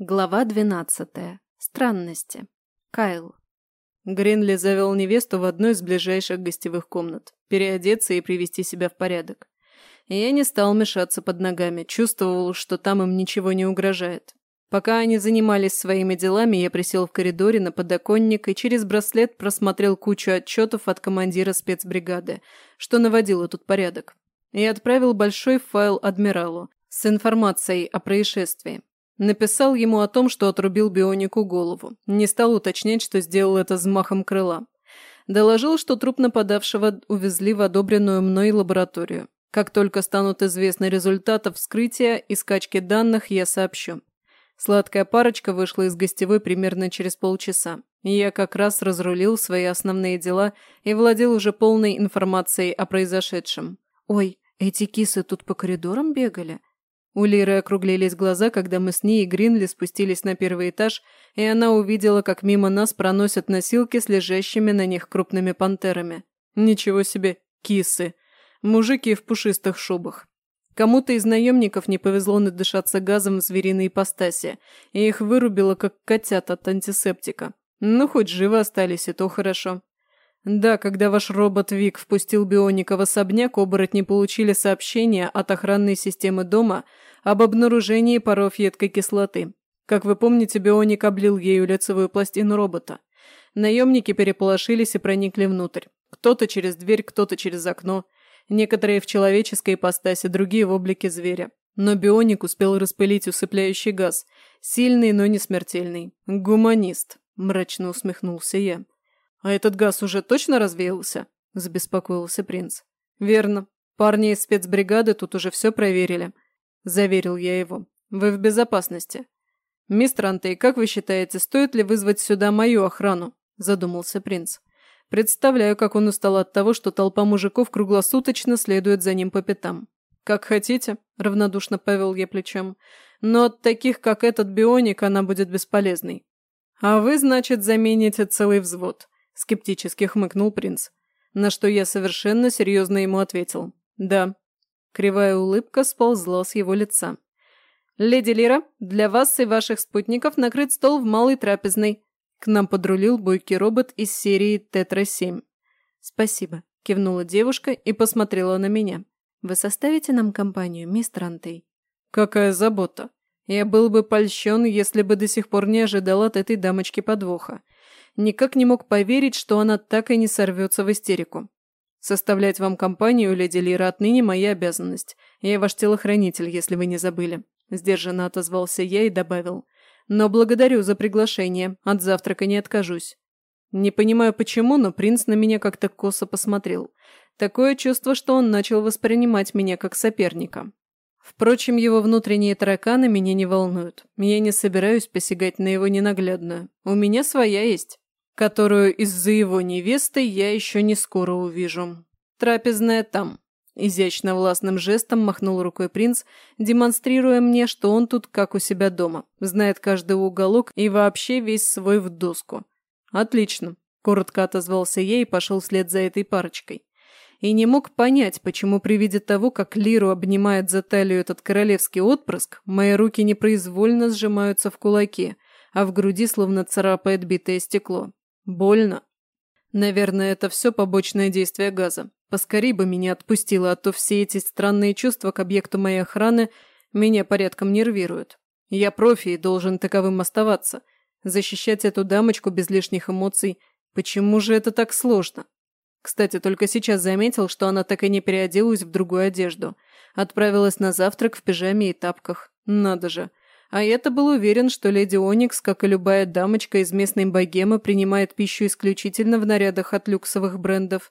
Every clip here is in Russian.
Глава двенадцатая. Странности. Кайл. Гринли завел невесту в одну из ближайших гостевых комнат, переодеться и привести себя в порядок. Я не стал мешаться под ногами, чувствовал, что там им ничего не угрожает. Пока они занимались своими делами, я присел в коридоре на подоконник и через браслет просмотрел кучу отчетов от командира спецбригады, что наводило тут порядок. И отправил большой файл адмиралу с информацией о происшествии. Написал ему о том, что отрубил бионику голову. Не стал уточнять, что сделал это взмахом крыла. Доложил, что труп нападавшего увезли в одобренную мной лабораторию. Как только станут известны результаты вскрытия и скачки данных, я сообщу. Сладкая парочка вышла из гостевой примерно через полчаса. Я как раз разрулил свои основные дела и владел уже полной информацией о произошедшем. «Ой, эти кисы тут по коридорам бегали?» У Лиры округлились глаза, когда мы с ней и Гринли спустились на первый этаж, и она увидела, как мимо нас проносят носилки с лежащими на них крупными пантерами. Ничего себе, кисы. Мужики в пушистых шубах. Кому-то из наемников не повезло надышаться газом в звериной ипостаси, и их вырубило, как котят от антисептика. Ну, хоть живы остались, и то хорошо. Да, когда ваш робот Вик впустил Бионика в особняк, оборотни получили сообщение от охранной системы дома об обнаружении паров едкой кислоты. Как вы помните, Бионик облил ею лицевую пластину робота. Наемники переполошились и проникли внутрь. Кто-то через дверь, кто-то через окно. Некоторые в человеческой ипостаси, другие в облике зверя. Но Бионик успел распылить усыпляющий газ. Сильный, но не смертельный. Гуманист. Мрачно усмехнулся я. «А этот газ уже точно развеялся?» – забеспокоился принц. «Верно. Парни из спецбригады тут уже все проверили», – заверил я его. «Вы в безопасности». «Мистер Антей, как вы считаете, стоит ли вызвать сюда мою охрану?» – задумался принц. «Представляю, как он устал от того, что толпа мужиков круглосуточно следует за ним по пятам». «Как хотите», – равнодушно повел я плечом. «Но от таких, как этот бионик, она будет бесполезной». «А вы, значит, замените целый взвод», – скептически хмыкнул принц. На что я совершенно серьезно ему ответил. «Да». Кривая улыбка сползла с его лица. «Леди Лира, для вас и ваших спутников накрыт стол в малой трапезной». К нам подрулил бойкий робот из серии Тетра-7. «Спасибо», – кивнула девушка и посмотрела на меня. «Вы составите нам компанию, мистер Антей?» «Какая забота! Я был бы польщен, если бы до сих пор не ожидал от этой дамочки подвоха никак не мог поверить, что она так и не сорвется в истерику. Составлять вам компанию, леди Лира, отныне моя обязанность. Я ваш телохранитель, если вы не забыли. Сдержанно отозвался я и добавил. Но благодарю за приглашение, от завтрака не откажусь. Не понимаю почему, но принц на меня как-то косо посмотрел. Такое чувство, что он начал воспринимать меня как соперника. Впрочем, его внутренние тараканы меня не волнуют. Я не собираюсь посягать на его ненаглядную. У меня своя есть которую из-за его невесты я еще не скоро увижу. Трапезная там. Изящно властным жестом махнул рукой принц, демонстрируя мне, что он тут как у себя дома, знает каждый уголок и вообще весь свой в доску. «Отлично», – коротко отозвался я и пошел вслед за этой парочкой. И не мог понять, почему при виде того, как Лиру обнимает за талию этот королевский отпрыск, мои руки непроизвольно сжимаются в кулаки, а в груди словно царапает битое стекло. Больно. Наверное, это все побочное действие газа. Поскорей бы меня отпустило, а то все эти странные чувства к объекту моей охраны меня порядком нервируют. Я профи и должен таковым оставаться. Защищать эту дамочку без лишних эмоций. Почему же это так сложно? Кстати, только сейчас заметил, что она так и не переоделась в другую одежду. Отправилась на завтрак в пижаме и тапках. Надо же. А я-то был уверен, что леди Оникс, как и любая дамочка из местной богемы, принимает пищу исключительно в нарядах от люксовых брендов.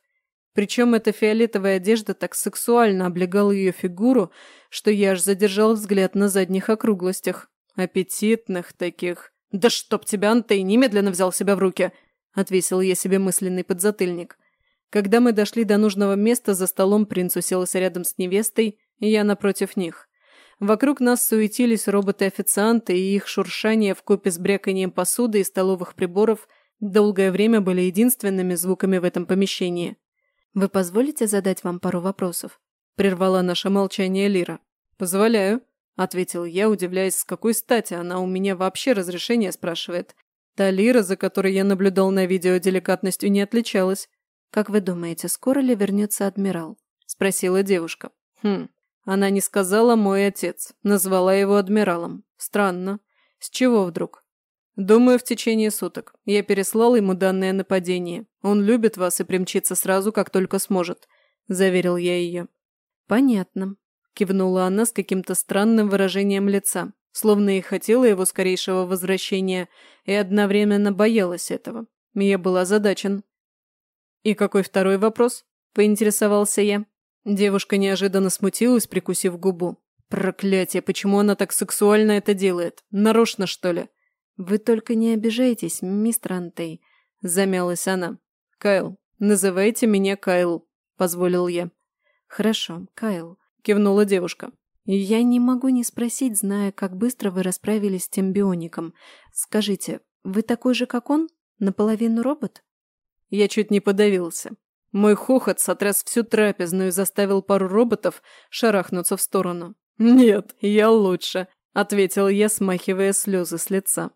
Причем эта фиолетовая одежда так сексуально облегала ее фигуру, что я аж задержал взгляд на задних округлостях. Аппетитных таких. «Да чтоб тебя, Антей, немедленно взял себя в руки!» – отвесил я себе мысленный подзатыльник. Когда мы дошли до нужного места, за столом принц уселся рядом с невестой, и я напротив них. Вокруг нас суетились роботы-официанты, и их шуршание вкупе с бряканием посуды и столовых приборов долгое время были единственными звуками в этом помещении. «Вы позволите задать вам пару вопросов?» – прервала наше молчание Лира. «Позволяю», – ответил я, удивляясь, с какой стати она у меня вообще разрешение спрашивает. Та Лира, за которой я наблюдал на видео, деликатностью не отличалась. «Как вы думаете, скоро ли вернется адмирал?» – спросила девушка. «Хм, она не сказала «мой отец», назвала его адмиралом. Странно. С чего вдруг? Думаю, в течение суток. Я переслал ему данное нападение. Он любит вас и примчится сразу, как только сможет», – заверил я ее. «Понятно», – кивнула она с каким-то странным выражением лица, словно и хотела его скорейшего возвращения, и одновременно боялась этого. Я был озадачен. «И какой второй вопрос?» – поинтересовался я. Девушка неожиданно смутилась, прикусив губу. «Проклятие, почему она так сексуально это делает? Нарочно, что ли?» «Вы только не обижайтесь, мистер Антей», – замялась она. «Кайл, называйте меня Кайл», – позволил я. «Хорошо, Кайл», – кивнула девушка. «Я не могу не спросить, зная, как быстро вы расправились с тем биоником. Скажите, вы такой же, как он? Наполовину робот?» Я чуть не подавился. Мой хохот сотряс всю трапезную и заставил пару роботов шарахнуться в сторону. «Нет, я лучше», – ответил я, смахивая слезы с лица.